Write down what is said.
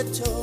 hecho